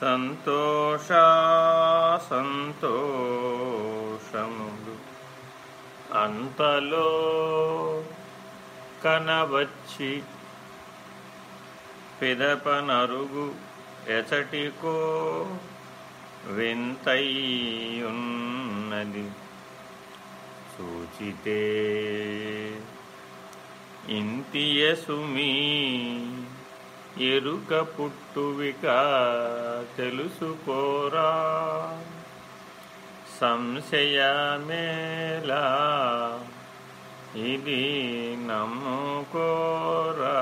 సంతోష సంతోషములు. అంతలో కనవచ్చి పిదపనరుగు ఎచటికో వింతయ్యున్నది. సూచితే ఇంతియసుమీ ఎరుక పుట్టువిక తెలుసుకోరా సంశయమేలా ఇది నమ్ముకోరా.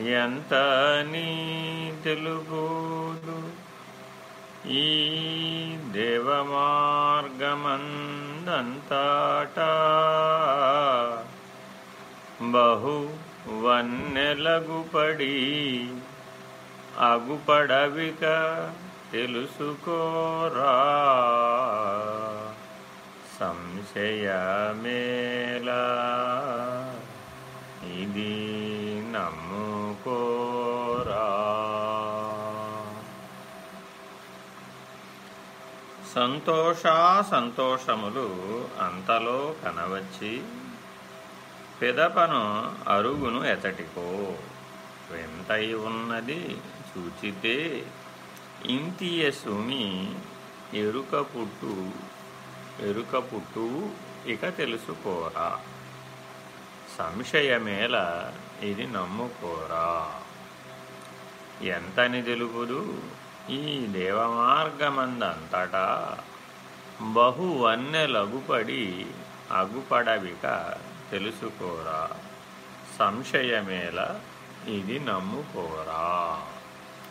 ఎంత నీ తెలుగుదు ఈ దేవమార్గమందంతటా. బహు వన్నెలగుపడి అగుపడవిక తెలుసుకోరా. సంశయమేలా ఇది నమ్ముకోరా. సంతోషా సంతోషములు అంతలో కనవచ్చి పిదపను అరుగును ఎతటికో. వెంతై ఉన్నది చూచితే ఇంతియ సుమి ఎరుక పుట్టు ఎరుక పుట్టు ఇక తెలుసుకోరా. సంశయమేల ఇది నమ్ముకోరా. ఎంతని తెలుపుదు ఈ దేవమార్గమందంతటా. బహువన్నె లగుపడి అగుపడవిక తెలుసుకోరా? సంశయమేల ఇది నమ్ముకోరా?